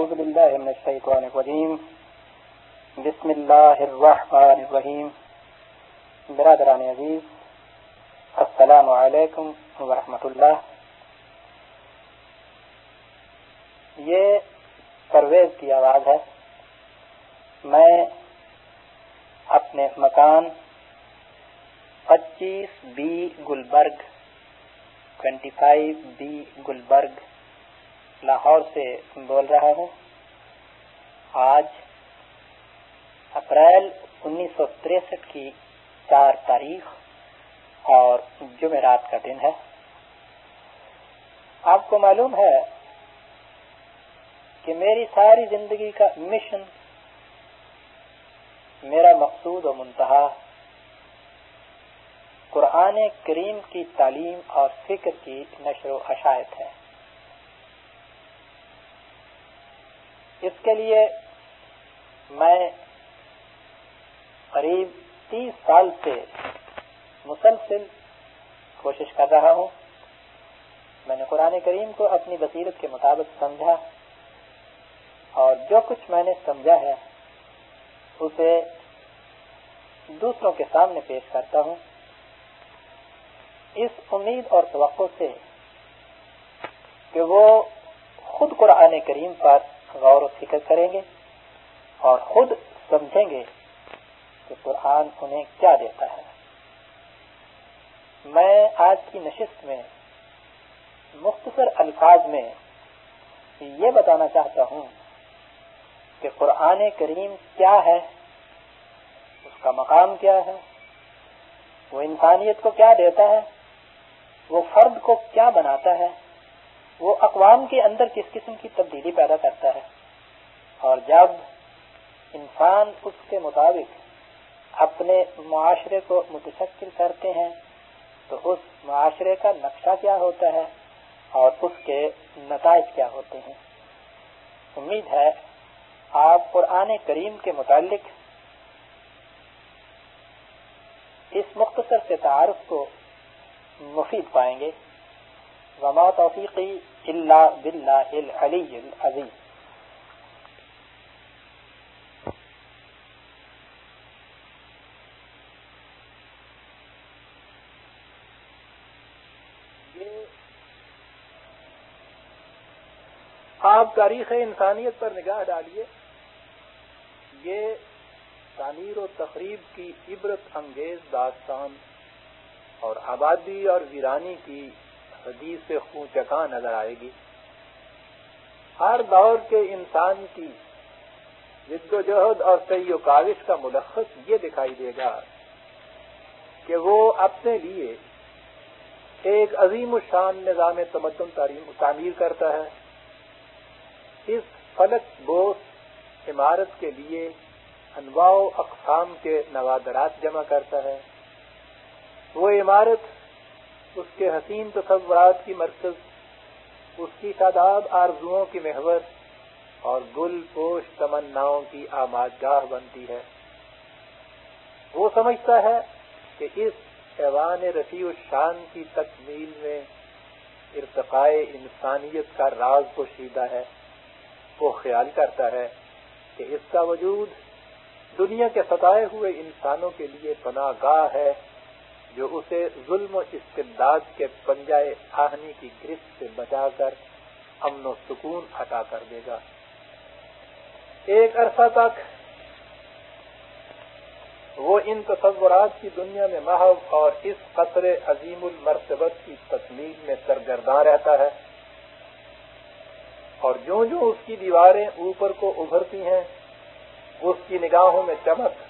أعوذ بالله من الشيطان الرجيم. بسم الله الرحمن الرحيم. برادران عزیز السلام علیکم ورحمۃ اللہ یہ پرویز کی آواز ہے. میں اپنے مکان پچیس B Gulberg twenty five B Gulberg Lahore سے بول رہا ہوں۔ آج اپریل انیس سو تریسٹھ کی چار تاریخ اور جمعرات کا دن ہے۔ آپ کو معلوم ہے کہ میری ساری زندگی کا مشن میرا مقصود و منتہا قرآن کریم کی تعلیم اور فکر کی نشر و اشاعت ہے۔ اس کے لیے میں قریب تیس سال سے مسلسل کوشش کر رہا ہوں۔ میں نے قرآن کریم کو اپنی بصیرت کے مطابق سمجھا اور جو کچھ میں نے سمجھا ہے، اسے دوسروں کے سامنے پیش کرتا ہوں۔ اس امید اور توقع سے کہ وہ خود قرآن کریم پر غور و فکر کریں گے اور خود سمجھیں گے کہ قرآن انہیں کیا دیتا ہے۔ میں آج کی نشست میں مختصر الفاظ میں یہ بتانا چاہتا ہوں کہ قرآن کریم کیا ہے، اس کا مقام کیا ہے، وہ انسانیت کو کیا دیتا ہے، وہ فرد کو کیا بناتا ہے وہ اقوام کے اندر کس قسم کی تبدیلی پیدا کرتا ہے۔ اور جب انسان اس کے مطابق اپنے معاشرے کو متشکل کرتے ہیں، تو اس معاشرے کا نقشہ کیا ہوتا ہے اور اس کے نتائج کیا ہوتے ہیں۔ امید ہے آپ قرآن کریم کے متعلق اس مختصر سے تعارف کو مفید پائیں گے۔ وما توفیقی اللہ باللہ العلی العظیم۔ آپ تاریخ انسانیت پر نگاہ ڈالیے۔ یہ تعمیر و تقریب کی عبرت انگیز داستان اور آبادی اور ویرانی کی حدیث سے خون چکا نظر آئے گی۔ ہر دور کے انسان کی جد و جہد اور سی و کاوش کا ملخص یہ دکھائی دے گا کہ وہ اپنے لیے ایک عظیم الشان نظام تمدن تعمیر کرتا ہے۔ اس فلک بوس عمارت کے لیے انواع و اقسام کے نوادرات جمع کرتا ہے۔ وہ عمارت اس کے حسین تصورات کی مرکز، اس کی تعداد آرزوؤں کی محور اور گل پوش تمناؤں کی آماد گاہ بنتی ہے۔ وہ سمجھتا ہے کہ اس ایوان رفیع الشان کی تکمیل میں ارتقاء انسانیت کا راز پوشیدہ ہے۔ وہ خیال کرتا ہے کہ اس کا وجود دنیا کے ستائے ہوئے انسانوں کے لیے پناہ گاہ ہے۔ جو اسے ظلم و استداد کے پنجائے آہنی کی گرفت سے بچا کر امن و سکون ہٹا کر دے گا۔ ایک عرصہ تک وہ ان تصورات کی دنیا میں محو اور اس قطر عظیم المرتبت کی تکمیل میں سرگرداں رہتا ہے۔ اور جو جو اس کی دیواریں اوپر کو ابھرتی ہیں، اس کی نگاہوں میں چمک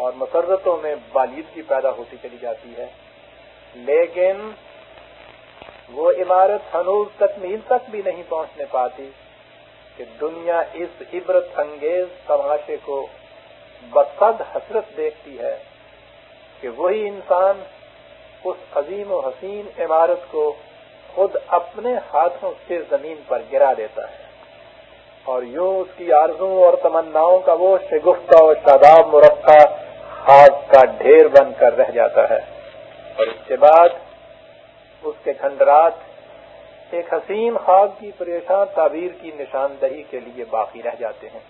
اور مسرتوں میں بالیدگی پیدا ہوتی چلی جاتی ہے۔ لیکن وہ عمارت ہنوز تکمیل تک بھی نہیں پہنچنے پاتی کہ دنیا اس عبرت انگیز تماشے کو بصد حسرت دیکھتی ہے کہ وہی انسان اس عظیم و حسین عمارت کو خود اپنے ہاتھوں سے زمین پر گرا دیتا ہے۔ اور یوں اس کی آرزوں اور تمناؤں کا وہ شگفتہ و شاداب مرقع آگ کا ڈھیر بن کر رہ جاتا ہے۔ اور اس کے بعد اس کے کھنڈرات ایک حسین خواب کی پریشان تعبیر کی نشاندہی کے لیے باقی رہ جاتے ہیں۔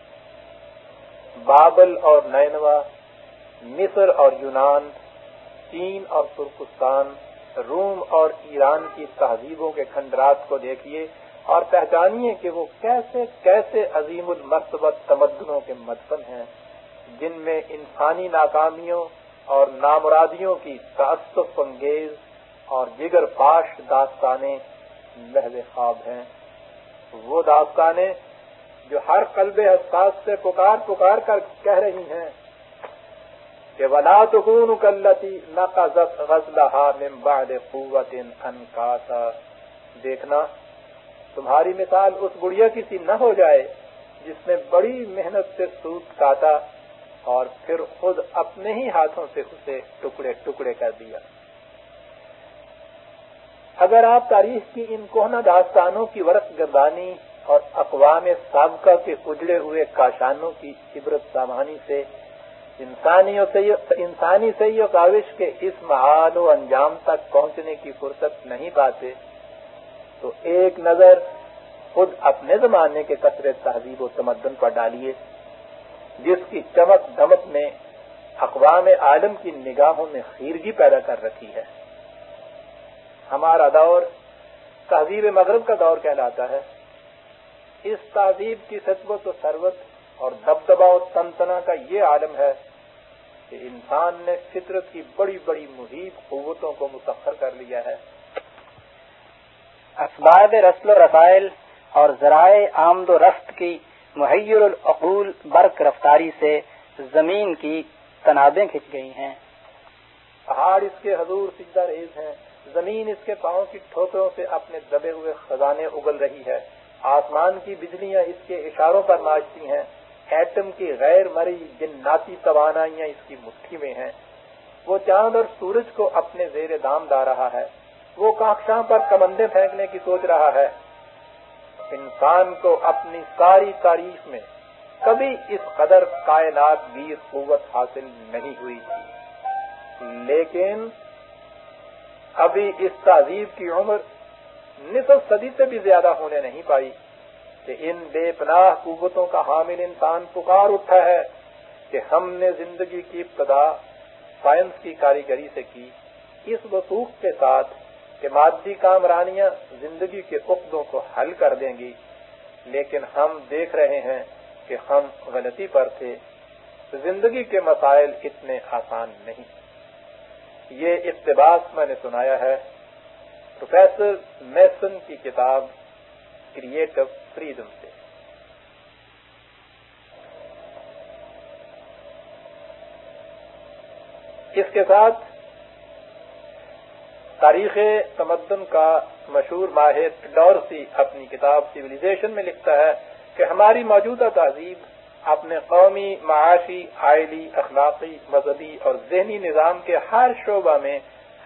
بابل اور نینوا، مصر اور یونان، چین اور ترکستان، روم اور ایران کی تہذیبوں کے کھنڈرات کو دیکھیے اور پہچانیے کہ وہ کیسے کیسے عظیم المرتبت تمدنوں کے مدفن ہیں۔ جن میں انسانی ناکامیوں اور نامرادیوں کی تعصف انگیز اور جگر پاش داستانیں محض خواب ہیں۔ وہ داستانیں جو ہر قلب حساس سے پکار پکار کر کہہ رہی ہیں کہ ولا تکون کلتی نقضت غزلها من بعد قوت انکاسا دیکھنا، تمہاری مثال اس گڑیا کی سی نہ ہو جائے جس نے بڑی محنت سے سوت کاٹا اور پھر خود اپنے ہی ہاتھوں سے اسے ٹکڑے ٹکڑے کر دیا۔ اگر آپ تاریخ کی ان کوہنا داستانوں کی ورق گردانی اور اقوام سابقہ کے اجڑے ہوئے کاشانوں کی عبرت سامانی سے انسانی سی و کاوش کے اس محال و انجام تک پہنچنے کی فرصت نہیں پاتے، تو ایک نظر خود اپنے زمانے کے قطر تہذیب و تمدن پر ڈالیے۔ جس کی چمک دمک نے اقوام عالم کی نگاہوں میں خیرگی پیدا کر رکھی ہے۔ ہمارا دور تہذیب مغرب کا دور کہلاتا ہے۔ اس تہذیب کی سچبت و ثروت اور دبدبا و تنتنا کا یہ عالم ہے کہ انسان نے فطرت کی بڑی بڑی محیط قوتوں کو مسخر کر لیا ہے۔ اسباب رسل و رسائل اور ذرائع آمد و رفت کی محیر العقول برق رفتاری سے زمین کی تنابیں کھنچ گئی ہیں۔ پہاڑ اس کے حضور سجدہ ریز ہیں۔ زمین اس کے پاؤں کی ٹھوکروں سے اپنے دبے ہوئے خزانے اگل رہی ہے۔ آسمان کی بجلیاں اس کے اشاروں پر ناچتی ہیں۔ ایٹم کی غیر مری جناتی توانائیاں اس کی مٹھی میں ہیں۔ وہ چاند اور سورج کو اپنے زیر دام ڈا رہا ہے۔ وہ کاکشاں پر کمندے پھینکنے کی سوچ رہا ہے۔ انسان کو اپنی ساری تاریخ میں کبھی اس قدر کائنات گیر قوت حاصل نہیں ہوئی تھی۔ لیکن ابھی اس تہذیب کی عمر نصف صدی سے بھی زیادہ ہونے نہیں پائی کہ ان بے پناہ قوتوں کا حامل انسان پکار اٹھا ہے کہ ہم نے زندگی کی ابتدا سائنس کی کاریگری سے کی، اس وسوخ کے ساتھ کہ مادی کامرانیاں زندگی کے عقدوں کو حل کر دیں گی، لیکن ہم دیکھ رہے ہیں کہ ہم غلطی پر تھے۔ زندگی کے مسائل اتنے آسان نہیں۔ یہ اقتباس میں نے سنایا ہے۔ پروفیسر میسن کی کتاب کریٹو فریڈم سے۔ اس کے ساتھ تاریخ تمدن کا مشہور ماہر ڈورسی اپنی کتاب سیولیزیشن میں لکھتا ہے کہ ہماری موجودہ تہذیب اپنے قومی معاشی آئلی اخلاقی، مذہبی اور ذہنی نظام کے ہر شعبہ میں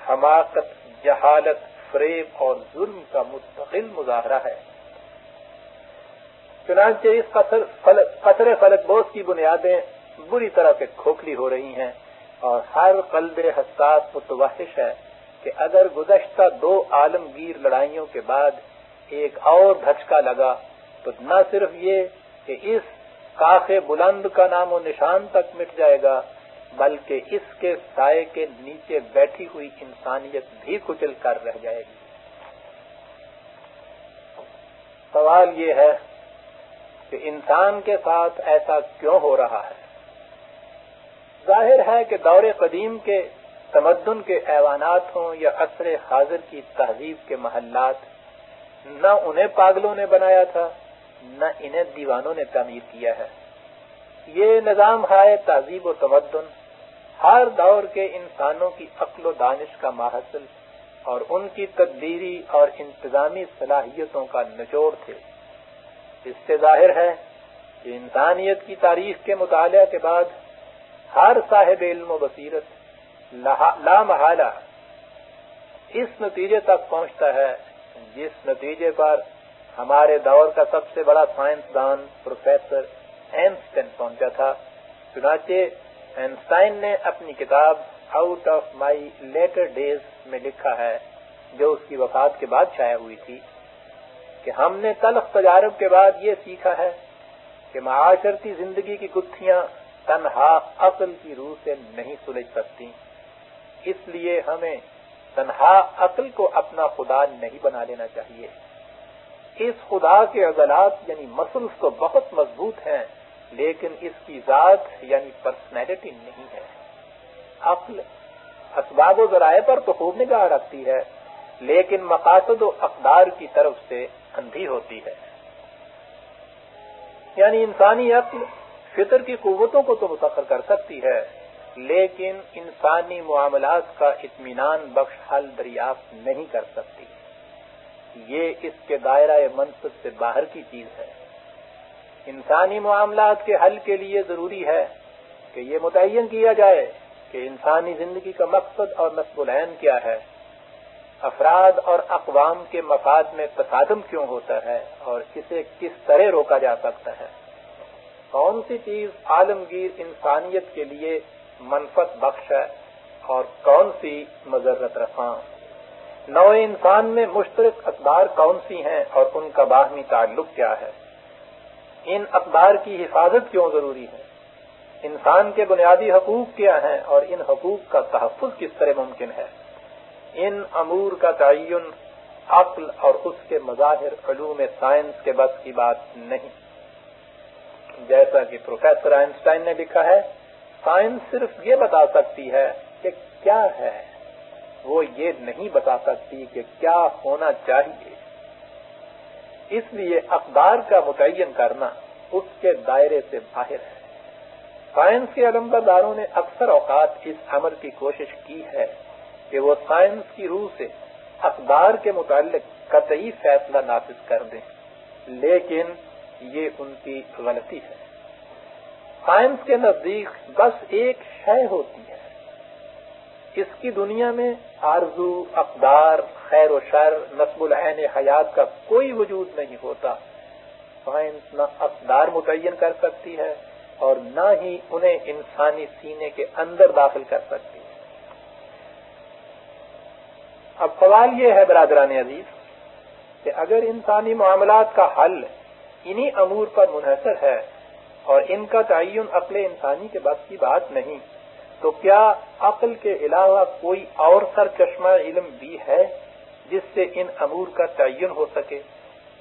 حماقت، جہالت، فریب اور ظلم کا مستقل مظاہرہ ہے۔ چنانچہ اس قطر فلک بوس کی بنیادیں بری طرح سے کھوکھلی ہو رہی ہیں اور ہر قلب حساس متوحش ہے۔ کہ اگر گزشتہ دو عالمگیر لڑائیوں کے بعد ایک اور دھچکا لگا، تو نہ صرف یہ کہ اس کاخ بلند کا نام و نشان تک مٹ جائے گا، بلکہ اس کے سائے کے نیچے بیٹھی ہوئی انسانیت بھی کچل کر رہ جائے گی۔ سوال یہ ہے کہ انسان کے ساتھ ایسا کیوں ہو رہا ہے؟ ظاہر ہے کہ دور قدیم کے تمدن کے ایوانات ہوں یا عصر حاضر کی تہذیب کے محلات، نہ انہیں پاگلوں نے بنایا تھا، نہ انہیں دیوانوں نے تعمیر کیا ہے۔ یہ نظام ہائے تہذیب و تمدن، ہر دور کے انسانوں کی عقل و دانش کا ماحصل، اور ان کی تدبیری اور انتظامی صلاحیتوں کا نچوڑ تھے۔ اس سے ظاہر ہے کہ انسانیت کی تاریخ کے مطالعہ کے بعد ہر صاحب علم و بصیرت لا محالہ۔ اس نتیجے تک پہنچتا ہے جس نتیجے پر ہمارے دور کا سب سے بڑا سائنسدان پروفیسر اینسٹن پہنچا تھا۔ چنانچہ اینسٹائن نے اپنی کتاب out of my later days میں لکھا ہے، جو اس کی وفات کے بعد چھایا ہوئی تھی۔ کہ ہم نے تلخ تجارب کے بعد یہ سیکھا ہے کہ معاشرتی زندگی کی گتھیاں تنہا عقل کی روح سے نہیں سلجھ سکتی اس لیے ہمیں تنہا عقل کو اپنا خدا نہیں بنا لینا چاہیے۔ اس خدا کے عضلات یعنی مسلس تو بہت مضبوط ہیں، لیکن اس کی ذات یعنی پرسنالٹی نہیں ہے۔ عقل اسباب و ذرائع پر تو خوب نگاہ رکھتی ہے، لیکن مقاصد و اقدار کی طرف سے اندھی ہوتی ہے۔ یعنی انسانی عقل فطر کی قوتوں کو تو متاثر کر سکتی ہے لیکن انسانی معاملات کا اطمینان بخش حل دریافت نہیں کر سکتی۔ یہ اس کے دائرہ منصب سے باہر کی چیز ہے۔ انسانی معاملات کے حل کے لیے ضروری ہے کہ یہ متعین کیا جائے کہ انسانی زندگی کا مقصد اور نصب العین کیا ہے۔ افراد اور اقوام کے مفاد میں تصادم کیوں ہوتا ہے اور اسے کس طرح روکا جا سکتا ہے۔ کون سی چیز عالمگیر انسانیت کے لیے منفت بخش ہے اور کون سی مذرت رفاں؟ نو انسان میں مشترک اقدار کون سی ہیں اور ان کا باہمی تعلق کیا ہے؟ ان اقدار کی حفاظت کیوں ضروری ہے؟ انسان کے بنیادی حقوق کیا ہیں اور ان حقوق کا تحفظ کس طرح ممکن ہے؟ ان امور کا تعین عقل اور اس کے مظاہر علوم سائنس کے بس کی بات نہیں۔ جیسا کہ پروفیسر آئنسٹائن نے لکھا ہے سائنس صرف یہ بتا سکتی ہے کہ کیا ہے۔ وہ یہ نہیں بتا سکتی کہ کیا ہونا چاہیے۔ اس لیے اقدار کا متعین کرنا اس کے دائرے سے باہر ہے۔ سائنس کے علم برداروں نے اکثر اوقات اس عمل کی کوشش کی ہے کہ وہ سائنس کی روح سے اقدار کے متعلق قطعی فیصلہ نافذ کر دیں، لیکن یہ ان کی غلطی ہے۔ سائنس کے نزدیک بس ایک شے ہوتی ہے۔ اس کی دنیا میں آرزو، اقدار، خیر و شر، نصب العین حیات کا کوئی وجود نہیں ہوتا۔ سائنس نہ اقدار متعین کر سکتی ہے اور نہ ہی انہیں انسانی سینے کے اندر داخل کر سکتی ہے۔ اب سوال یہ ہے برادران عزیز کہ اگر انسانی معاملات کا حل انہی امور پر منحصر ہے اور ان کا تعین عقل انسانی کے بس کی بات نہیں۔ تو کیا عقل کے علاوہ کوئی اور سر چشمہ علم بھی ہے جس سے ان امور کا تعین ہو سکے؟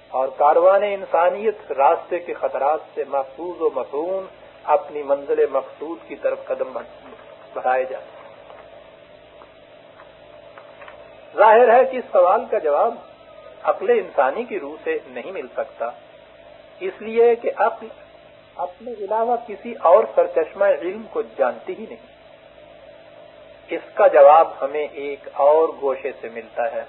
اور کاروان انسانیت راستے کے خطرات سے محفوظ و مصون اپنی منزل مقصود کی طرف قدم بڑھائے جائے۔ ظاہر ہے کہ اس سوال کا جواب عقل انسانی کی روح سے نہیں مل سکتا۔ اس لیے کہ عقل اپنے علاوہ کسی اور سرچشمہ علم کو جانتی ہی نہیں۔ اس کا جواب ہمیں ایک اور گوشے سے ملتا ہے،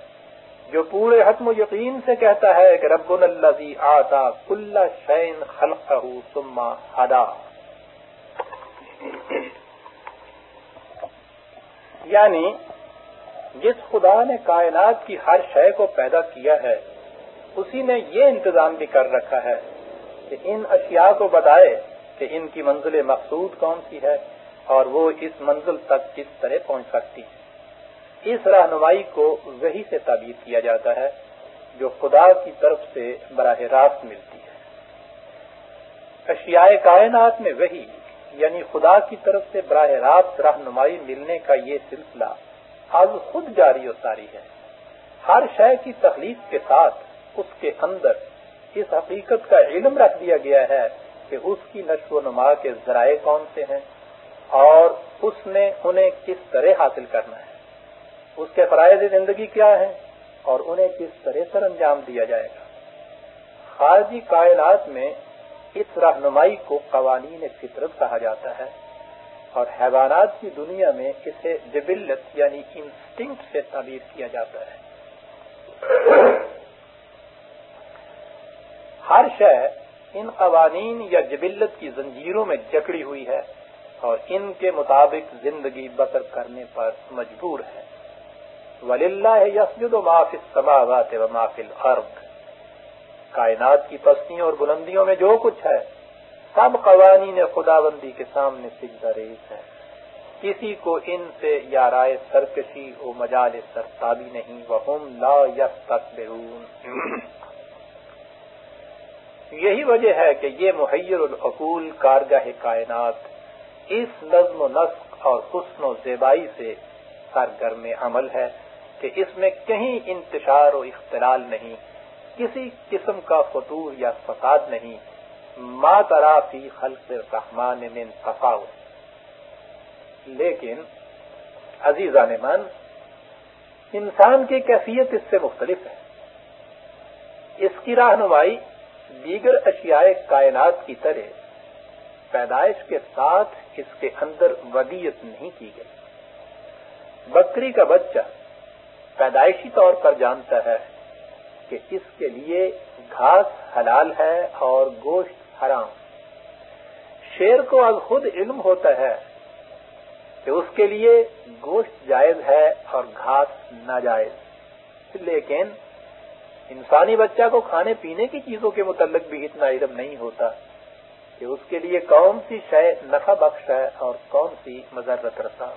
جو پورے حتم و یقین سے کہتا ہے کہ رب الزی آتا کل شین خلق سما ہدا یعنی جس خدا نے کائنات کی ہر شے کو پیدا کیا ہے، اسی نے یہ انتظام بھی کر رکھا ہے۔ کہ ان اشیاء کو بتائے کہ ان کی منزل مقصود کون سی ہے اور وہ اس منزل تک کس طرح پہنچ سکتی ہے اس رہنمائی کو وہی سے تعبیر کیا جاتا ہے جو خدا کی طرف سے براہ راست ملتی ہے۔ اشیاء کائنات میں وہی یعنی خدا کی طرف سے براہ راست رہنمائی ملنے کا یہ سلسلہ از خود جاری و ساری ہے۔ ہر شے کی تخلیق کے ساتھ اس کے اندر اس حقیقت کا علم رکھ دیا گیا ہے کہ اس کی نشو و نما کے ذرائع کون سے ہیں اور اس نے انہیں کس طرح حاصل کرنا ہے؟ اس کے فرائض زندگی کیا ہیں اور انہیں کس طرح سر انجام دیا جائے گا؟ خارجی کائنات میں اس رہنمائی کو قوانین فطرت کہا جاتا ہے اور حیوانات کی دنیا میں اسے جبلت یعنی انسٹنکٹ سے تعبیر کیا جاتا ہے۔ ہر شے ان قوانین یا جبلت کی زنجیروں میں جکڑی ہوئی ہے اور ان کے مطابق زندگی بسر کرنے پر مجبور ہے۔ ولی اللہ یسجد و معاف سماوات و محفل الارض کائنات کی پستیوں اور بلندیوں میں جو کچھ ہے، سب قوانین خدا بندی کے سامنے سجدہ ریس ہے کسی کو ان سے یا رائے سرکشی و مجال سرتابی نہیں۔ وہ لا یس یہی وجہ ہے کہ یہ محیر العقول کارگاہ کائنات اس نظم و نسق اور حسن و زیبائی سے سرگرم عمل ہے کہ اس میں کہیں انتشار و اختلال نہیں، کسی قسم کا فطور یا فساد نہیں، ما فی خلق رحمان من تفاوت۔ لیکن عزیزان من، انسان کی کیفیت اس سے مختلف ہے۔ اس کی رہنمائی دیگر اشیاء کائنات کی طرح پیدائش کے ساتھ اس کے اندر ودیت نہیں کی گئی۔ بکری کا بچہ پیدائشی طور پر جانتا ہے کہ اس کے لیے گھاس حلال ہے اور گوشت حرام۔ شیر کو از خود علم ہوتا ہے کہ اس کے لیے گوشت جائز ہے اور گھاس ناجائز۔ لیکن انسانی بچہ کو کھانے پینے کی چیزوں کے متعلق بھی اتنا علم نہیں ہوتا کہ اس کے لیے کون سی شے نفع بخش ہے اور کون سی مذرت رسا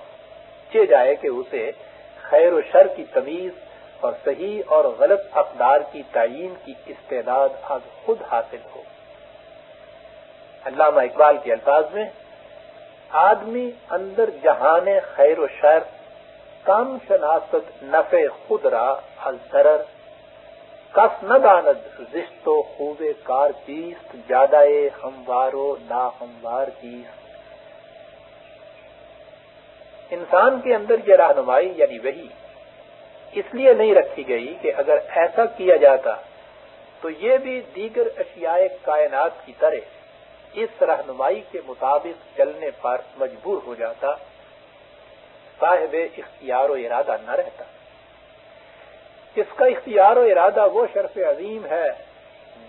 چے جائے کہ اسے خیر و شر کی تمیز اور صحیح اور غلط اقدار کی تعین کی استعداد آج خود حاصل ہو۔ علامہ اقبال کے الفاظ میں، آدمی اندر جہان خیر و شر، کم شناست نفع خود را ضرر کس نہ داند، زشت و خوب کار پیست زیادہ ہموار و نا ہموار پیست انسان کے اندر یہ رہنمائی یعنی وہی اس لیے نہیں رکھی گئی کہ اگر ایسا کیا جاتا تو یہ بھی دیگر اشیاء کائنات کی طرح اس رہنمائی کے مطابق چلنے پر مجبور ہو جاتا، صاحب اختیار و ارادہ نہ رہتا۔ اس کا اختیار و ارادہ وہ شرف عظیم ہے،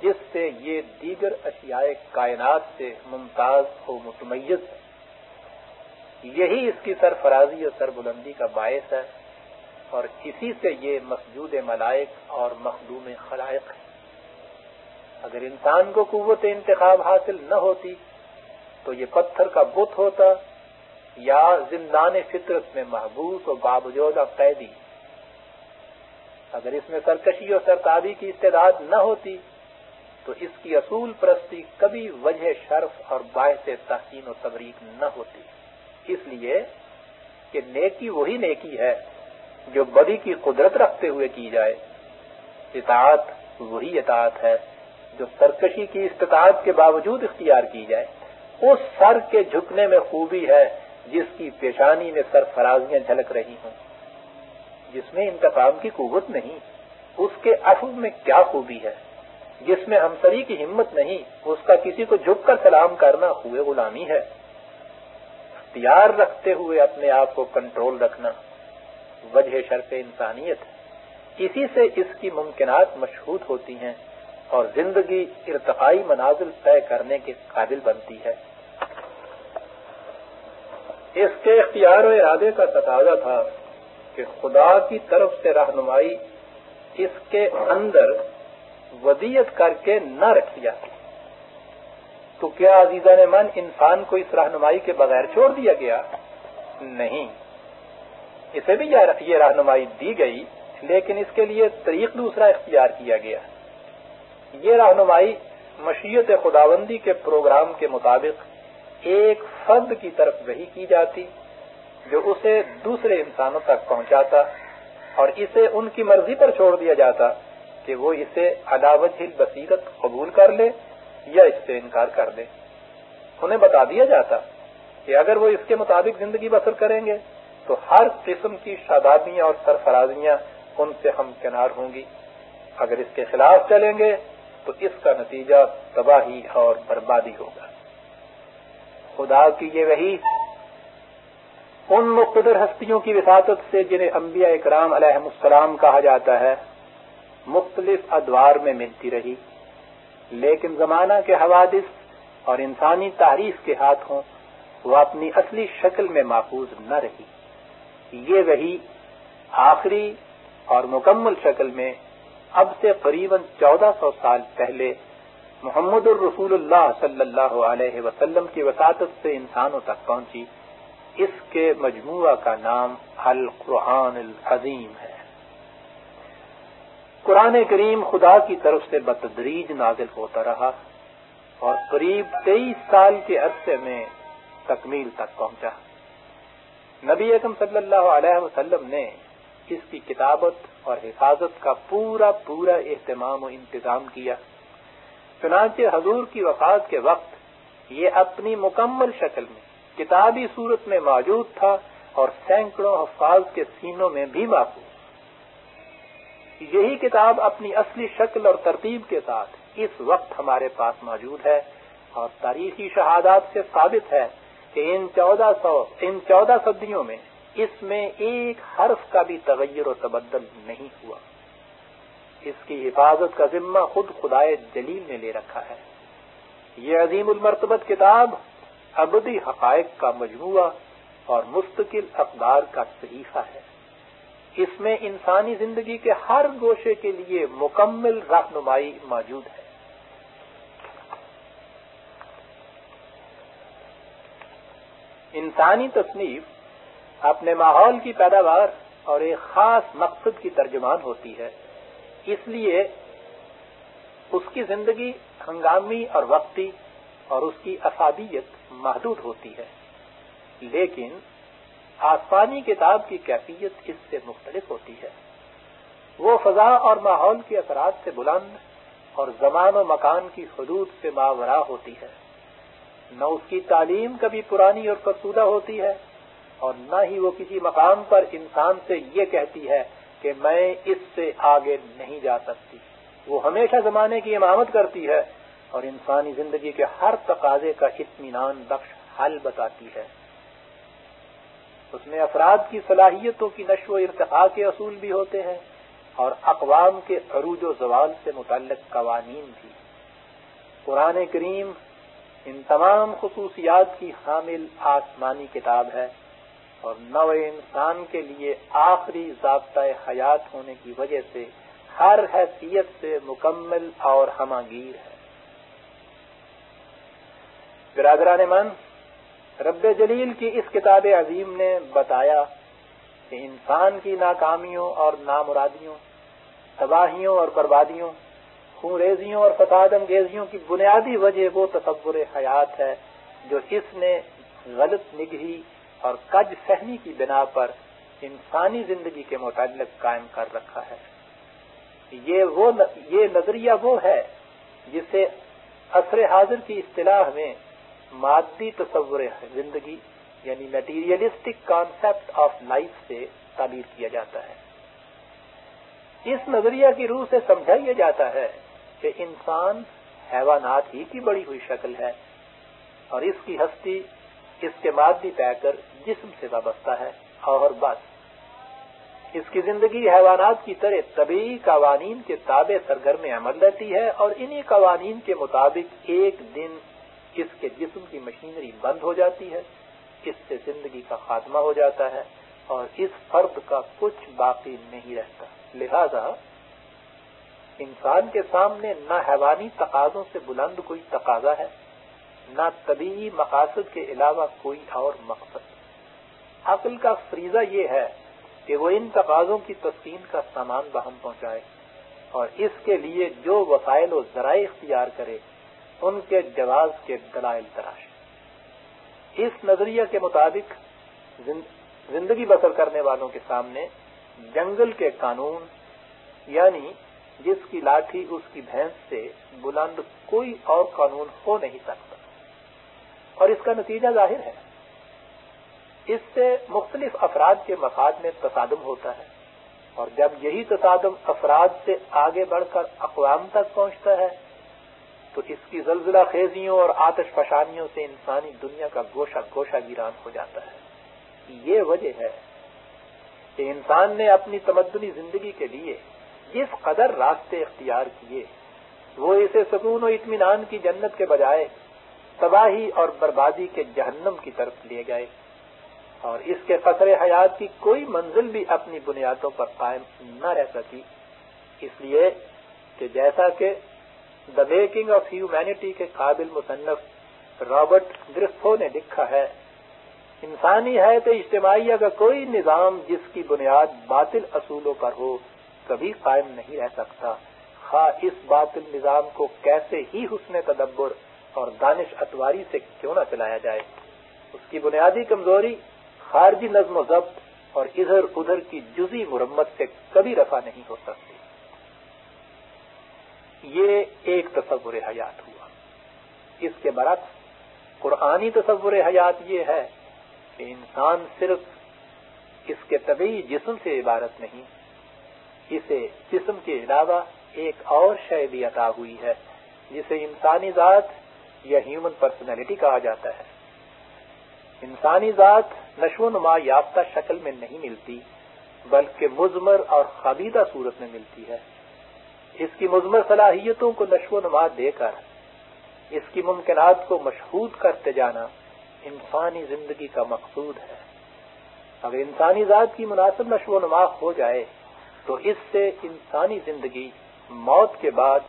جس سے یہ دیگر اشیاء کائنات سے ممتاز و متمیز ہے یہی اس کی سرفرازی اور سربلندی کا باعث ہے اور اسی سے یہ مسجود ملائک اور مخدوم خلائق ہے اگر انسان کو قوت انتخاب حاصل نہ ہوتی، تو یہ پتھر کا بت ہوتا یا زندان فطرت میں محبوس و بابجودہ قیدی اگر اس میں سرکشی اور سرتابی کی استعداد نہ ہوتی، تو اس کی اصول پرستی کبھی وجہ شرف اور باعث تحسین و تبریک نہ ہوتی۔ اس لیے کہ نیکی وہی نیکی ہے جو بدی کی قدرت رکھتے ہوئے کی جائے۔ اطاعت وہی اطاعت ہے جو سرکشی کی استطاعت کے باوجود اختیار کی جائے۔ اس سر کے جھکنے میں خوبی ہے جس کی پیشانی میں سرفرازیاں جھلک رہی ہوں۔ جس میں انتقام کی قوت نہیں، اس کے اصل میں کیا خوبی ہے؟ جس میں ہمسری کی ہمت نہیں، اس کا کسی کو جھک کر سلام کرنا ہوئے غلامی ہے۔ اختیار رکھتے ہوئے اپنے آپ کو کنٹرول رکھنا وجہ شرف انسانیت۔ اسی سے اس کی ممکنات مشہود ہوتی ہیں اور زندگی ارتقائی منازل طے کرنے کے قابل بنتی ہے۔ اس کے اختیار و ارادے کا تقاضا تھا۔ کہ خدا کی طرف سے رہنمائی اس کے اندر ودیت کر کے نہ رکھی جاتی تو کیا عزیزہ نے من انسان کو اس رہنمائی کے بغیر چھوڑ دیا گیا؟ نہیں۔ اسے بھی یہ رہنمائی دی گئی، لیکن اس کے لیے طریق دوسرا اختیار کیا گیا۔ یہ رہنمائی مشیت خداوندی کے پروگرام کے مطابق ایک فرد کی طرف وہی کی جاتی۔ جو اسے دوسرے انسانوں تک پہنچاتا اور اسے ان کی مرضی پر چھوڑ دیا جاتا کہ وہ اسے عداوت ہل بصیرت قبول کر لے یا اس سے انکار کر دے۔ انہیں بتا دیا جاتا کہ اگر وہ اس کے مطابق زندگی بسر کریں گے تو ہر قسم کی شادابیاں اور سرفرازیاں ان سے ہم کنار ہوں گی۔ اگر اس کے خلاف چلیں گے تو اس کا نتیجہ تباہی اور بربادی ہوگا۔ خدا کی یہ وہی ان مقتدر ہستیوں کی وساطت سے جنہیں انبیاء اکرام علیہ السلام کہا جاتا ہے، مختلف ادوار میں ملتی رہی۔ لیکن زمانہ کے حوادث اور انسانی تحریف کے ہاتھوں وہ اپنی اصلی شکل میں محفوظ نہ رہی۔ یہ وہی آخری اور مکمل شکل میں اب سے قریب چودہ سو سال پہلے محمد الرسول اللہ صلی اللہ علیہ وسلم کی وساطت سے انسانوں تک پہنچی۔ اس کے مجموعہ کا نام القرآن العظیم ہے۔ قرآن کریم خدا کی طرف سے بتدریج نازل ہوتا رہا اور قریب تیئیس سال کے عرصے میں تکمیل تک پہنچا۔ نبی اکم صلی اللہ علیہ وسلم نے اس کی کتابت اور حفاظت کا پورا پورا اہتمام و انتظام کیا۔ چنانچہ حضور کی وفات کے وقت یہ اپنی مکمل شکل میں کتابی صورت میں موجود تھا اور سینکڑوں حفاظ کے سینوں میں بھی محفوظ یہی کتاب اپنی اصلی شکل اور ترتیب کے ساتھ اس وقت ہمارے پاس موجود ہے اور تاریخی شہادات سے ثابت ہے کہ ان چودہ سو، ان چودہ صدیوں میں اس میں ایک حرف کا بھی تغیر و تبدل نہیں ہوا۔ اس کی حفاظت کا ذمہ خود خدائے جلیل نے لے رکھا ہے۔ یہ عظیم المرتبت کتاب ابدی حقائق کا مجموعہ اور مستقل اقدار کا صحیفہ ہے۔ اس میں انسانی زندگی کے ہر گوشے کے لیے مکمل رہنمائی موجود ہے۔ انسانی تصنیف اپنے ماحول کی پیداوار اور ایک خاص مقصد کی ترجمان ہوتی ہے۔ اس لیے اس کی زندگی ہنگامی اور وقتی اور اس کی افادیت محدود ہوتی ہے۔ لیکن آسمانی کتاب کی کیفیت اس سے مختلف ہوتی ہے۔ وہ فضا اور ماحول کے اثرات سے بلند اور زمان و مکان کی حدود سے ماورا ہوتی ہے۔ نہ اس کی تعلیم کبھی پرانی اور فرسودہ ہوتی ہے اور نہ ہی وہ کسی مقام پر انسان سے یہ کہتی ہے کہ میں اس سے آگے نہیں جا سکتی۔ وہ ہمیشہ زمانے کی امامت کرتی ہے اور انسانی زندگی کے ہر تقاضے کا اطمینان بخش حل بتاتی ہے۔ اس میں افراد کی صلاحیتوں کی نشو و ارتقاء کے اصول بھی ہوتے ہیں اور اقوام کے عروج و زوال سے متعلق قوانین بھی۔ قرآن کریم ان تمام خصوصیات کی حامل آسمانی کتاب ہے اور نو انسان کے لیے آخری ضابطۂ حیات ہونے کی وجہ سے ہر حیثیت سے مکمل اور ہماگیر ہے۔ برادران من، رب جلیل کی اس کتاب عظیم نے بتایا کہ انسان کی ناکامیوں اور نامرادیوں، تباہیوں اور بربادیوں خونریزیوں اور فساد انگیزیوں کی بنیادی وجہ وہ تصور حیات ہے جو اس نے غلط نگہی اور کج فہمی کی بنا پر انسانی زندگی کے متعلق قائم کر رکھا ہے۔ یہ وہ یہ نظریہ وہ ہے جسے عصر حاضر کی اصطلاح میں مادی تصور زندگی یعنی میٹیریلسٹک کانسیپٹ آف لائف سے تعبیر کیا جاتا ہے۔ اس نظریہ کی روح سے سمجھا یہ جاتا ہے کہ انسان حیوانات ہی کی بڑی ہوئی شکل ہے اور اس کی ہستی، اس کے مادی پہ کر جسم سے وابستہ ہے اور بس۔ اس کی زندگی حیوانات کی طرح طبی قوانین کے تابع سرگرم عمل رہتی ہے اور انہی قوانین کے مطابق ایک دن اس کے جسم کی مشینری بند ہو جاتی ہے اس سے زندگی کا خاتمہ ہو جاتا ہے، اور اس فرد کا کچھ باقی نہیں رہتا۔ لہذا انسان کے سامنے نہ حیوانی تقاضوں سے بلند کوئی تقاضا ہے، نہ طبی مقاصد کے علاوہ کوئی اور مقصد۔ عقل کا فریضہ یہ ہے کہ وہ ان تقاضوں کی تسکین کا سامان بہم پہنچائے، اور اس کے لیے جو وسائل و ذرائع اختیار کرے ان کے جواز کے دلائل تراش اس نظریہ کے مطابق زندگی بسر کرنے والوں کے سامنے جنگل کے قانون یعنی جس کی لاٹھی اس کی بھینس سے بلند کوئی اور قانون ہو نہیں سکتا۔ اور اس کا نتیجہ ظاہر ہے۔ اس سے مختلف افراد کے مفاد میں تصادم ہوتا ہے۔ اور جب یہی تصادم افراد سے آگے بڑھ کر اقوام تک پہنچتا ہے تو اس کی زلزلہ خیزیوں اور آتش فشانیوں سے انسانی دنیا کا گوشہ گوشہ گیران ہو جاتا ہے۔ یہ وجہ ہے کہ انسان نے اپنی تمدنی زندگی کے لیے جس قدر راستے اختیار کیے۔ وہ اسے سکون و اطمینان کی جنت کے بجائے تباہی اور بربادی کے جہنم کی طرف لیے گئے۔ اور اس کے قطر حیات کی کوئی منزل بھی اپنی بنیادوں پر قائم نہ رہ سکی۔ اس لیے کہ جیسا کہ دا میکنگ آف ہیومینٹی کے قابل مصنف رابرٹ گرفو نے لکھا ہے، انسانی ہے تو اجتماعیہ کا کوئی نظام جس کی بنیاد باطل اصولوں پر ہو، کبھی قائم نہیں رہ سکتا۔ خواہ اس باطل نظام کو کیسے ہی حسن تدبر اور دانش اتواری سے کیوں نہ چلایا جائے۔ اس کی بنیادی کمزوری خارجی نظم و ضبط اور ادھر ادھر کی جزی مرمت سے کبھی رفع نہیں ہو سکتی۔ یہ ایک تصور حیات ہوا۔ اس کے برعکس، قرآنی تصور حیات یہ ہے کہ انسان صرف اس کے طبی جسم سے عبارت نہیں، اسے جسم کے علاوہ ایک اور شے بھی عطا ہوئی ہے، جسے انسانی ذات یا ہیومن پرسنالٹی کہا جاتا ہے۔ انسانی ذات نشو و نما یافتہ شکل میں نہیں ملتی، بلکہ مزمر اور خبیدہ صورت میں ملتی ہے۔ اس کی مضمر صلاحیتوں کو نشو و نما دے کر، اس کی ممکنات کو مشہود کرتے جانا انسانی زندگی کا مقصود ہے۔ اگر انسانی ذات کی مناسب نشو و نما ہو جائے، تو اس سے انسانی زندگی موت کے بعد